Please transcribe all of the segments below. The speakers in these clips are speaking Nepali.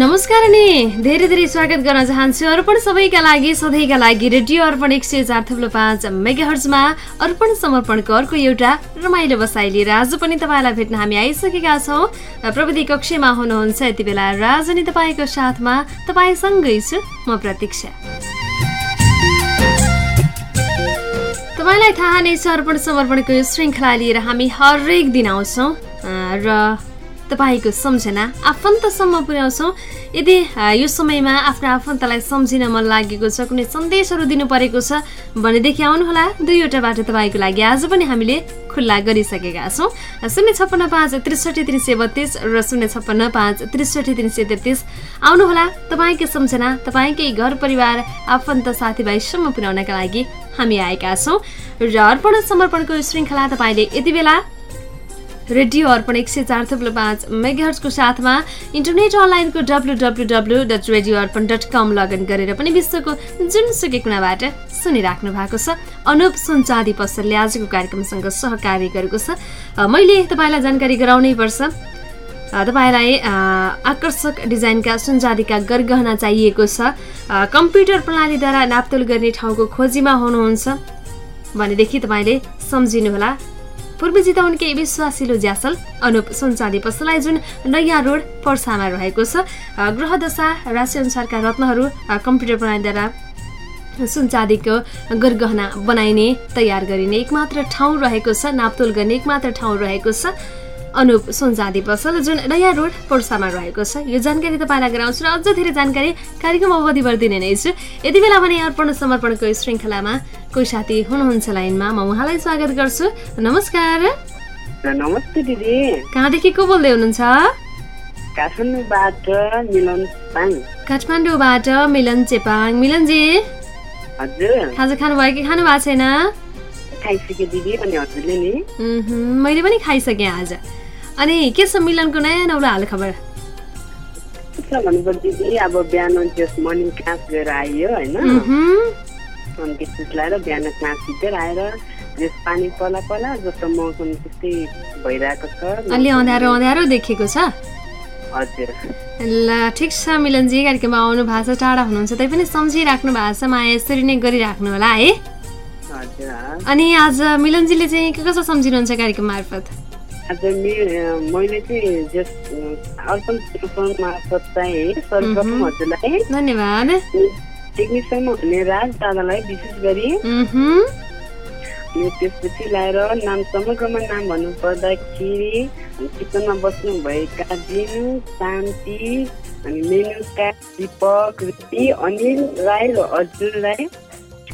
नमस्कार अनि धेरै धेरै स्वागत गर्न चाहन्छु अर्पण सबैका लागि सधैँका लागि रेडियो अर्पण एक सय चार थुप्रो पाँच मेगाहर्जमा अर्पण समर्पणको अर्को एउटा रमाइलो बसाइ लिएर आज पनि तपाईँलाई भेट्न हामी आइसकेका छौँ प्रविधि कक्षमा हुनुहुन्छ यति बेला राजनी तपाईँको साथमा तपाईँसँगै छु म प्रतीक्षा। तपाईँलाई थाहा नै छ अर्पण समर्पणको यो श्रृङ्खला लिएर हामी हरेक दिन आउँछौँ र तपाईँको सम्झना आफन्तसम्म पुर्याउँछौँ। यदि यो समयमा आफ्नो आफन्तलाई सम्झिन मन लागेको छ कुनै सन्देशहरू दिनु परेको छ भनेदेखि आउनुहोला। दुईवटा बाटो तपाईँको लागि आज पनि हामीले खुल्ला गरिसकेका छौँ। शून्य छप्पन्न पाँच त्रिसठी तिन सय बत्तिस र शून्य छप्पन्न पाँच त्रिसठी तिन सय तेत्तिस। आउनुहोला तपाईँकै सम्झना तपाईँकै घर परिवार आफन्त साथीभाइसम्म पुर्याउनका लागि हामी आएका छौँ। र अर्पण समर्पणको श्रृङ्खला तपाईँले यति बेला रेडियो अर्पण एक सय चार थुप्रो पाँच मेगाहर्सको साथमा इन्टरनेट अनलाइनको W W W dot radio Arpan dot com login गरेर पनि विश्वको जुनसुकै कुनाबाट सुनिराख्नु भएको छ। अनुप सुनचाँदी पसलले आजको कार्यक्रमसँग सहकार्य गरेको छ। मैले तपाईँलाई जानकारी गराउनै पर्छ। तपाईँलाई आकर्षक डिजाइनका सुनचाँदीका गरगहना चाहिएको छ। कम्प्युटर प्रणालीद्वारा नापतोल गर्ने ठाउँको खोजीमा हुनुहुन्छ। भनेदेखि तपाईँले सम्झिनुहोला। पूर्वी चितवनकै विश्वासिलो ज्यासल अनुप सुनचाँदी पसलाई जुन नयाँ रोड पर्सामा रहेको छ। ग्रहदशा राशिअनुसारका रत्नहरू कम्प्युटर प्रणालीद्वारा सुनचाँदीको गरगहना बनाइने तयार गरिने एकमात्र ठाउँ रहेको छ नापतोल गर्ने एकमात्र ठाउँ रहेको छ। अनुप सुनचाँदी पसल जुन नयाँ रोड पर्सामा रहेको छ यो जानकारी तपाईँलाई गराउँछु र अझ धेरै जानकारी कार्यक्रम अवधिभर दिने नै छु। यति बेला भने अर्पण समर्पणको श्रृङ्खलामा कोही साथी हुनुहुन्छ लाइनमा म उहाँलाई स्वागत गर्छु। नमस्कार। नमस्ते दिदी। कहाँदेखि को बोल्दै हुनुहुन्छ? काठमाडौँबाट मिलन चेपाङ। मिलनजी खाजा खानुभयो कि खानु भएको छैन मैले पनि खाइसकेँ आज। अनि के छ मिलनको नयाँ नौलो हाल खबर? भनेपछि अब बिहान जस मर्निङ क्लास गएर आइयो होइन? अनि त्यसपछि लगाएर बिहान क्लास सिकेर आएर जस पानी पला पला जस्तो मौसम त्यस्तै भइरहेको छ। अलि अँध्यारो अँध्यारो देखेको छ? हजुर। ल ठिक छ मिलनजी कार्यक्रममा आउनु भएको छ टाढा हुनुहुन्छ तै पनि सम्झिराख्नु भएको छ माया यसरी नै गरिराख्नु होला है? अनि आज मिलनजीले चाहिँ के कसो सम्झिनुहुन्छ कार्यक्रम मार्फत? आज मैले चाहिँ जस अर्पण मार्फत चाहिँ सर्वप्रथम हजुरलाई धन्यवाद। टेक्निसियनमा हुने राज दादालाई विशेष गरी त्यसपछि लाएर नाम समग्रमा नाम भन्नु पर्दाखेरि किचनमा बस्नुभएका दिनु शान्ति अनि मेनुका दिपक अनिल राई र अर्जुन राई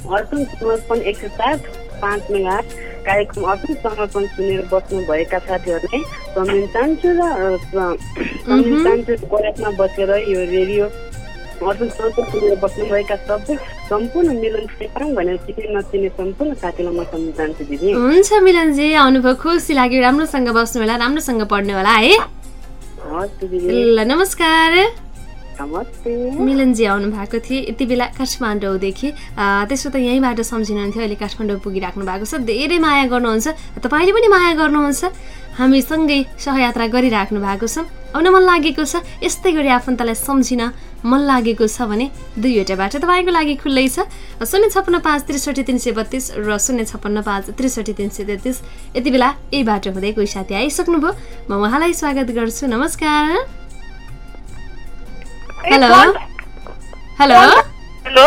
अर्पण समर्पण एक सय सात पाँच मेगा कार्यक्रम अर्पण समर्पण सुनेर बस्नुभएका साथीहरूलाई सम्झिन चाहन्छु र सम्झिन चाहन्छु कोराकमा बसेर यो रेडियो अर्पण समर्पण सुनेर बस्नुभएका सबै सम्पूर्ण मिलन सेपाङ भनेर चिने नचिने सम्पूर्ण साथीलाई म सम्झिन चाहन्छु दिदी। हुन्छ मिलनजी आउनुभयो खुसी लाग्यो राम्रोसँग बस्नु होला राम्रोसँग पढ्नु होला है। ल नमस्कार। मिलनजी आउनु भएको थियो यति बेला काठमाडौँदेखि त्यसो त यहीँबाट सम्झिनुहुन्थ्यो। अहिले काठमाडौँ पुगिराख्नु भएको छ। धेरै माया गर्नुहुन्छ। तपाईँले पनि माया गर्नुहुन्छ। हामीसँगै सहयात्रा गरिराख्नु भएको छ। आउन मन लागेको छ। यस्तै गरी आफन्तलाई सम्झिन मन लागेको छ भने दुईवटा बाटो तपाईँको लागि खुल्लै छ। शून्य छप्पन्न पाँच त्रिसठी तिन सय बत्तिस र शून्य छप्पन्न पाँच त्रिसठी तिन सय तेत्तिस। यति बेला यही बाटो हुँदै कोही साथी आइसक्नुभयो। म उहाँलाई स्वागत गर्छु। नमस्कार। हेलो? हेलो? हेलो?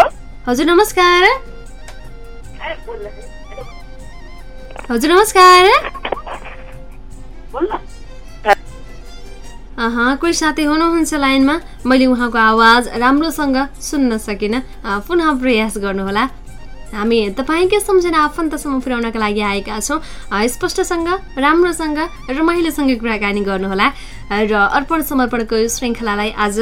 हजुर नमस्कार। हजुर नमस्कार। कोही साथी हुनुहुन्छ लाइनमा? मैले उहाँको आवाज राम्रोसँग सुन्न सकिनँ। पुनः प्रयास गर्नुहोला। हामी तपाईँकै सम्झना आफन्तसम्म पुर्याउनका लागि आएका छौँ। स्पष्टसँग राम्रोसँग रमाइलोसँग कुराकानी गर्नुहोला। र अर्पण समर्पणको श्रृङ्खलालाई आज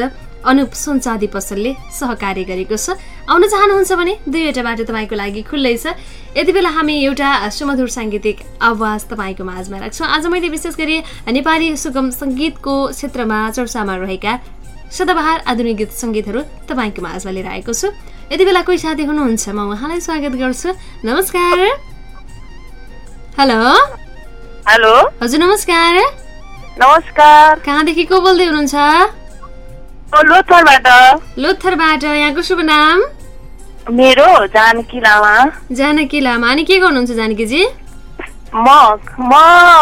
अनुप सुनचाँदी पसलले सहकार्य गरेको छ। आउन चाहनुहुन्छ भने दुईवटा बाटो तपाईँको लागि खुल्लै छ। यति बेला हामी एउटा सुमधुर साङ्गीतिक आवाज तपाईँको माझमा राख्छौँ। आज मैले विशेष गरी नेपाली सुगम सङ्गीतको क्षेत्रमा चर्चामा रहेका सदाबहार आधुनिक गीत सङ्गीतहरू तपाईँको माझमा लिएर आएको छु। यति बेला कोही साथी हुनुहुन्छ म उहाँलाई स्वागत गर्छु। नमस्कार। हेलो। हेलो। हजुर नमस्कार। नमस्कार। कहाँदेखि को बोल्दै हुनुहुन्छ? लोथरबाट। यहाँको शुभ नाम? मेरो जानकी लामा। जानकी लामा। अनि के गर्नुहुन्छ जानकीजी? म म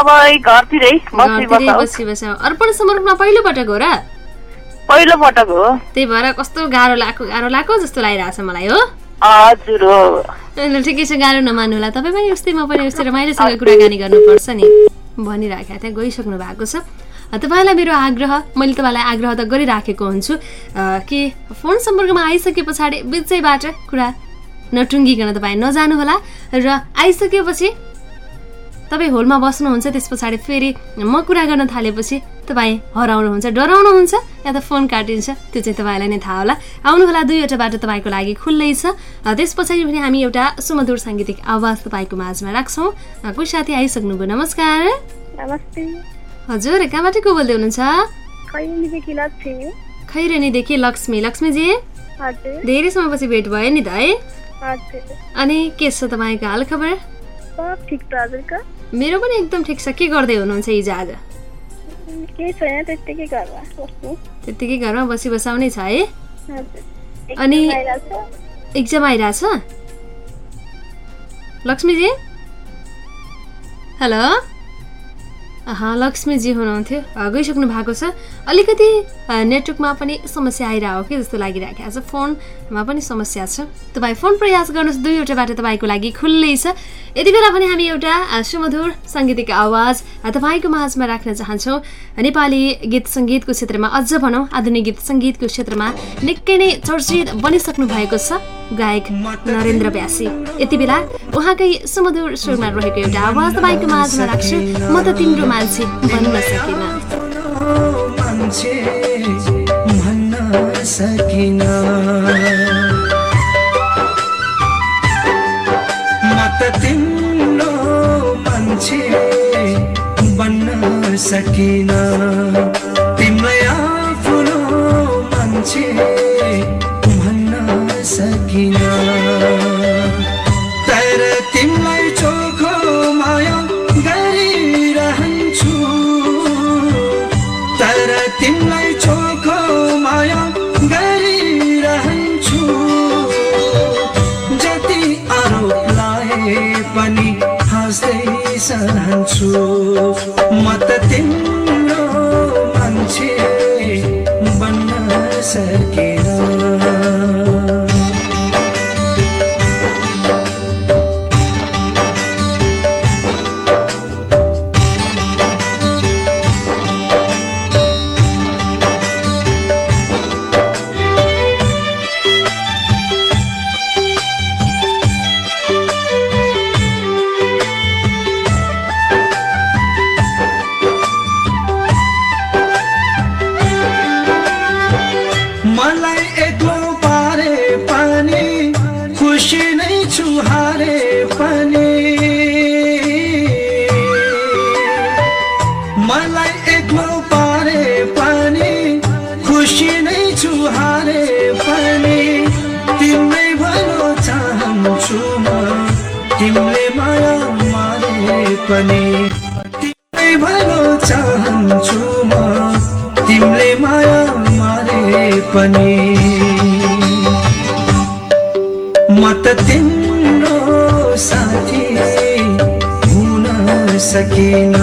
अब घरतिरै बसी घरतिरै बस बसी बस अर्पण समर्पणमा पहिलो पटक हो र? पहिलो पटक हो। त्यही भएर कस्तो गाह्रो लाग्यो गाह्रो लाग्यो जस्तो लागिरहेछ मलाई हो। हजुर हो। ठिकै छ गाह्रो नमान्नु होला तपाईँ पनि उस्तै म पनि उस्तै रमाइलोसँग कुराकानी गर्नुपर्छ नि। भनिराखेको त्यहाँ गइसक्नु भएको छ। तपाईँलाई मेरो आग्रह मैले तपाईँलाई आग्रह त गरिराखेको हुन्छु। कि फोन सम्पर्कमा आइसके पछाडि बिचैबाट कुरा नटुङ्गिकन तपाईँ नजानुहोला र आइसकेपछि तपाईँ होलमा बस्नुहुन्छ त्यस पछाडि फेरि म कुरा गर्न थालेपछि तपाईँ हराउनुहुन्छ डराउनुहुन्छ या त फोन काटिन्छ त्यो चाहिँ तपाईँलाई नै थाहा होला। आउनुहोला दुईवटा बाटो तपाईँको लागि खुल्लै छ। त्यस पछाडि पनि हामी एउटा सुमधुर साङ्गीतिक आवाज तपाईँको माझमा राख्छौँ। कोही साथी आइसक्नुभयो? नमस्कार। नमस्ते। हजुर कहाँबाट को बोल्दै हुनुहुन्छ? खैरेनीदेखि लक्ष्मी। लक्ष्मीजी? धेरै समयपछि भेट भयो नि त है? अनि के छ तपाईँको हाल खबर मेरो पनि एकदम ठिक छ। के गर्दै हुनुहुन्छ हिजो आज? त्यत्तिकै घरमा बसी बसाउनै छ है? अनि-। एक्जाम आइरहेछ लक्ष्मीजी? हेलो? लक्ष्मीजी हुनुहुन्थ्यो। गइसक्नु भएको छ। अलिकति नेटवर्कमा पनि समस्या आइरहेको कि जस्तो लागिरहेको छ। फोनमा पनि समस्या छ। तपाईँ फोन प्रयास गर्नुहोस् दुईवटा बाटो तपाईँको लागि खुल्लै छ। यति बेला पनि हामी एउटा सुमधुर साङ्गीतिक आवाज तपाईँको माझमा राख्न चाहन्छौँ। नेपाली गीत सङ्गीतको क्षेत्रमा अझ भनौँ आधुनिक गीत सङ्गीतको क्षेत्रमा निकै नै चर्चित बनिसक्नु भएको छ गायक नरेन्द्र व्यासी यति बेला उहाँकै सुमधुर स्वरमा रहेको एउटा आवाज तपाईँको माझमा राख्छु। म त तिम्रो मान्छे भन्न सकिन। सकिन। म त तिम्रो मान्छे बन्न सकिन। सहन्छु म त तिम्रो मान्छे बन्न सकेन मलाई एक्लो पारे पनि खुसी नै छु हारे पनि। तिम्रै भलो चाहन्छु म तिमीले माया मारे पनि। तिम्रै भलो चाहन्छु म तिमीले माया मारे पनि। म त तिम्रो साथी हुन सकिन।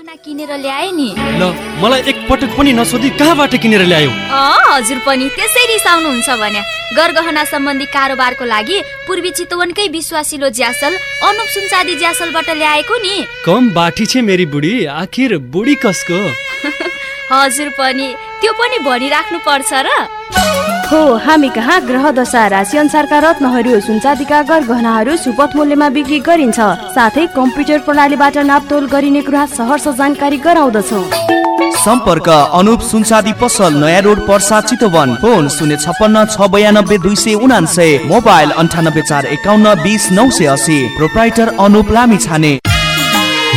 गहना किनेर ल्याए नि। ल मलाई एकपटक पनि नसोधी कहाँबाट किनेर ल्यायो? हजुर पनि त्यसै रिसाउनुहुन्छ भने। गरगहना सम्बन्धी कारोबारको लागि पूर्वी चितवनकै विश्वासिलो ज्यासल अनुप सुनचादी ज्यासलबाट ल्याएको नि। कम बाठी छे मेरी बुढी आखिर बुढी कसको? हजुर पनि त्यो पनि भनिराख्नु पर्छ र। हो हामी कहाँ? ग्रह दशा राशि अनुसारका रत्नहरू सुनचाँदीका गहनाहरू सुपथ मूल्यमा बिक्री गरिन्छ। साथै कम्प्युटर प्रणालीबाट नापतोल गरिने कुरा सहर्ष जानकारी गराउँदछौ। सम्पर्क अनुप सुनसादी पसल नयाँ रोड पर्सा चितवन। फोन शून्य छप्पन्न छ बयानब्बे दुई सय उनान्सय मोबाइल अन्ठानब्बे चार एकाउन्न बिस नौ सय असी प्रोप्राइटर अनुप लामी छाने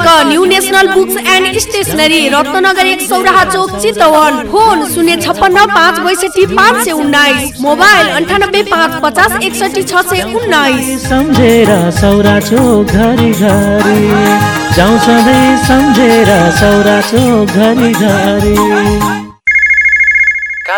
new national books and stationery Ratnagar एक सौराहा चौक चितवन। फोन शून्य छप्पन्न पाँच बैसठी पाँच सय उन्नाइस। मोबाइल अन्ठानब्बे पाँच पचास एकसठी छ सय उन्नाइस। सम्झेर सौरा चोक घरि घरि। जाउँ सधैँ सम्झेर सौरा चोक घरि घरि।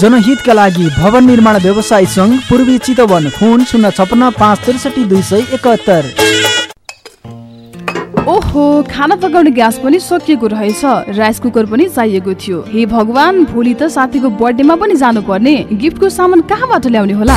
जनहितका लागि भवन निर्माण व्यवसाय सङ्घ पूर्वी चितवन फोन शून्य छपन्न पाँच त्रिसठी दुई सय एकात्तर ओहो खाना पकाउने ग्यास पनि सकिएको रहेछ। राइस कुकर पनि चाहिएको थियो। हे भगवान भोलि त साथीको बर्थडेमा पनि जानुपर्ने। गिफ्टको सामान कहाँबाट ल्याउने होला?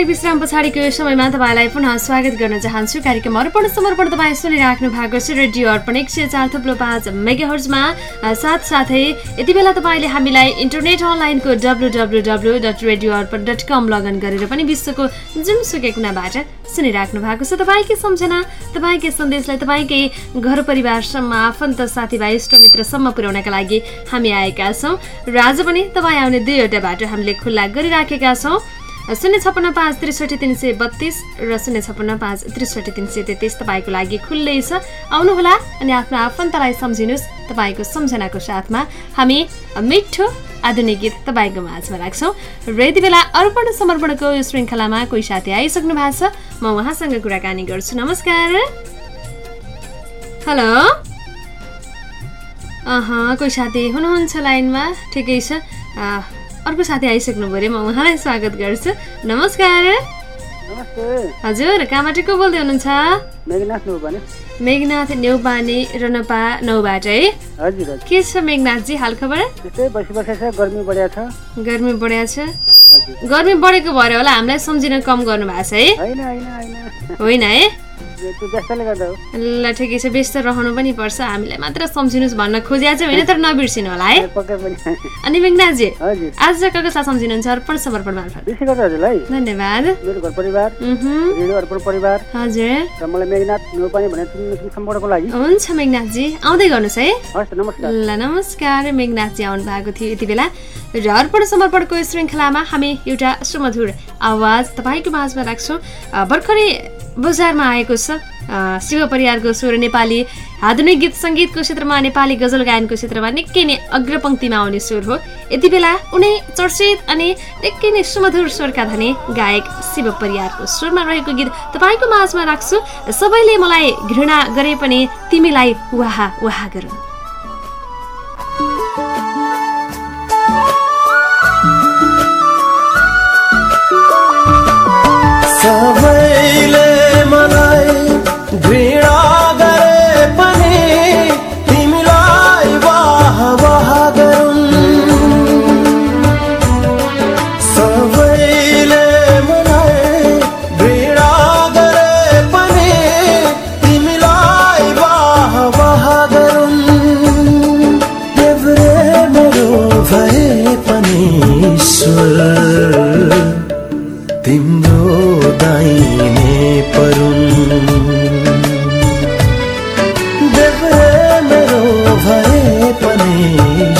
विश्राम पछाडिको यो समयमा तपाईँलाई पुनः स्वागत गर्न चाहन्छु। कार्यक्रम अर्पण समर्पण तपाईँ सुनिराख्नु भएको छ। रेडियो अर्पण एक सय चार थुप्रो पाँच मेगाहर्जमा साथसाथै यति बेला तपाईँले हामीलाई इन्टरनेट अनलाइनको W W W dot radio Arpan dot com login गरेर पनि विश्वको जुनसुकै कुनाबाट सुनिराख्नु भएको छ। तपाईँकै सम्झना तपाईँकै सन्देशलाई तपाईँकै घर परिवारसम्म आफन्त साथीभाइ इष्टमित्रसम्म पुर्याउनका लागि हामी आएका छौँ। र आज पनि तपाईँ आउने दुईवटा बाटो हामीले खुल्ला गरिराखेका छौँ। शून्य छप्पन्न पाँच त्रिसठी तिन सय बत्तिस र शून्य छप्पन्न पाँच त्रिसठी तिन सय तेत्तिस तपाईँको लागि खुल्लै छ। आउनुहोला अनि आफ्नो आफन्तलाई सम्झिनुहोस् तपाईँको सम्झनाको साथमा हामी मिठो आधुनिक गीत तपाईँको माझमा राख्छौँ र यति बेला अर्पण समर्पणको यो श्रृङ्खलामा कोही साथी आइसक्नु भएको छ। म उहाँसँग कुराकानी गर्छु। नमस्कार। हेलो। अह कोही साथी हुनुहुन्छ लाइनमा? ठिकै छ। अर्को साथी आइसक्नु पऱ्यो म उहाँलाई स्वागत गर्छु। नमस्कार। नमस्ते। हजुर कहाँबाट को बोल्दै हुनुहुन्छ? मेघनाथ नेउपाने रनपा नौबाट है? के छ मेघनाथजी हाल खबर? गर्मी बढिया छ। गर्मी बढेको भएर होला हामीलाई सम्झिन कम गर्नु भएको छ है? होइन है? ल ठिकै छ व्यस्त रहनु पनि पर्छ हामीलाई मात्र सम्झिनुहोस् भन्न खोजिया चाहिँ होइन तर नबिर्सिनु होला है? अनि मेघनाथजी आज चाहिँ कसलाई सम्झिनुहुन्छ? अर्पण समर्पण मार्फत। धन्यवाद। मेरो घर परिवार अर्पण परिवार। हजुर। र मलाई मेघनाथ भनेर सम्पर्कको लागि। हुन्छ मेघनाथजी आउँदै गर्नुहोस् है? ल नमस्कार मेघनाथजी आउनु भएको थियो यति बेला। र अर्पण समर्पणको श्रृङ्खलामा हामी एउटा सुमधुर आवाज तपाईँको माझमा राख्छौँ। भर्खरै बजारमा आएको छ। शिव परिवारको स्वर नेपाली आधुनिक गीत सङ्गीतको क्षेत्रमा नेपाली गजल गायनको क्षेत्रमा निकै नै अग्रपङ्क्तिमा आउने स्वर हो। यति बेला उनै चर्चित अनि निकै नै सुमधुर स्वरका धनी गायक शिव परिवारको स्वरमा रहेको गीत तपाईँको माझमा राख्छु। सबैले मलाई घृणा गरे पनि तिमीलाई वाहा वाहा गरौँ सबैले भए पनि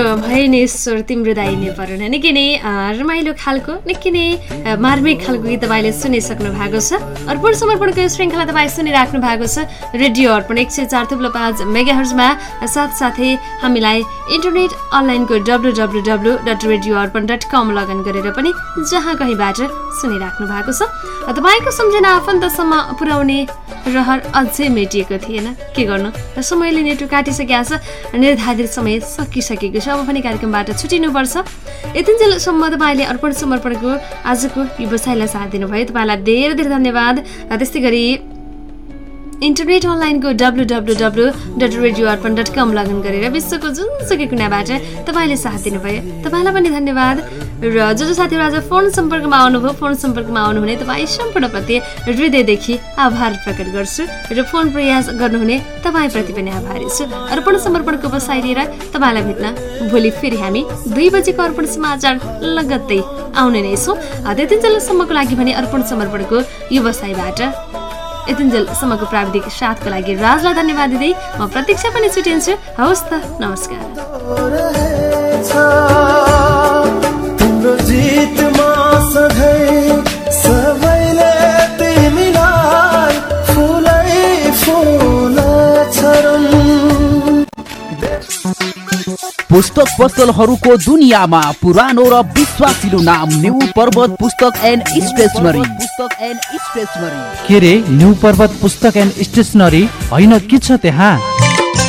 भए नै स्वर तिम्रो दाइने परेन निकै नै रमाइलो खालको निकै नै मार्मिक खालको गीत तपाईँले सुनिसक्नु भएको छ। अर्पण समर्पणको श्रृङ्खला तपाईँ सुनिराख्नु भएको छ। रेडियो अर्पण एक सय चार थुप्रो पाँच मेगा हर्जमा साथसाथै हामीलाई इन्टरनेट अनलाइनको W W W dot radio Arpan dot com login गरेर पनि जहाँ कहीँबाट सुनिराख्नु भएको छ। तपाईँको सम्झना आफन्तसम्म पुर्याउने रहर अझै मेटिएको थिएन। के गर्नु? र समयले नेटो काटिसकेका छ। निर्धारित समय सकिसकेको छ। अब पनि कार्यक्रमबाट छुटिनुपर्छ। यतिन्जेलसम्म तपाईँले अर्पण समर्पणको आजको व्यवसायलाई साथ दिनुभयो। तपाईँलाई धेरै धेरै धन्यवाद। त्यस्तै गरी इन्टरनेट अनलाइनको W W W dot radio Arpan dot com login गरेर विश्वको जुनसुकै कुनाबाट तपाईँले साथ दिनुभयो। तपाईँलाई पनि धन्यवाद। र जो जो साथीहरू आज फोन सम्पर्कमा आउनुभयो। फोन सम्पर्कमा आउनुहुने तपाईँ सम्पूर्णप्रति हृदयदेखि आभार प्रकट गर्छु र फोन प्रयास गर्नुहुने तपाईँप्रति पनि आभारी छु। अर्पण समर्पणको बसाइ लिएर तपाईँलाई भेट्न भोलि फेरि हामी दुई बजेको अर्पण समाचार लगत्तै आउने नै छौँ। त्यतिन्जेलसम्मको लागि भने अर्पण समर्पणको यो बसाइबाट यतिन्जेलसम्मको प्राविधिक साथको लागि राजलाई धन्यवाद दिँदै म प्रतीक्षा पनि छुटिन्छु। हवस् त नमस्कार। सधैँ सबैले तिमीलाई फुलै फुल पुस्तक पसलहरूको दुनियाँमा पुरानो र विश्वासिलो नाम new Parvat Pustak and stationery Pustak and stationery. के रे न्यू पर्वत पुस्तक एन्ड स्टेसनरी? होइन के छ त्यहाँ?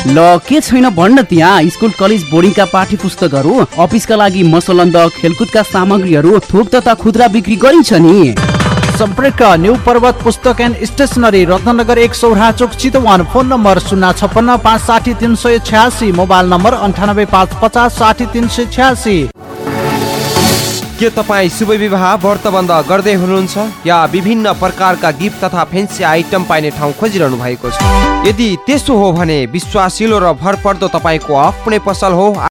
ल के छैन भन्न त्यहाँ? स्कुल कलेज बोर्डिङका पाठ्य पुस्तकहरू अफिसका लागि मसलन्द खेलकुदका सामग्रीहरू थोक तथा खुद्रा बिक्री गरिन्छ नि। सम्पर्क न्यू पर्वत पुस्तक एन्ड स्टेसनरी रत्नगर एक सौरा चोक चितवन फोन नम्बर शून्य छप्पन्न पाँच साठी तिन सय छ्यासी मोबाइल नम्बर अन्ठानब्बे पाँच पचास साठी तिन सय छ्यासी। के तपाईँ शुभ विवाह व्रतबन्ध गर्दै हुनुहुन्छ या विभिन्न प्रकारका गिफ्ट तथा फेन्सी आइटम पाइने ठाउँ खोजिरहनु भएको छ। यदि त्यसो हो भने विश्वासिलो र भरपर्दो तपाईँको आफ्नै पसल हो।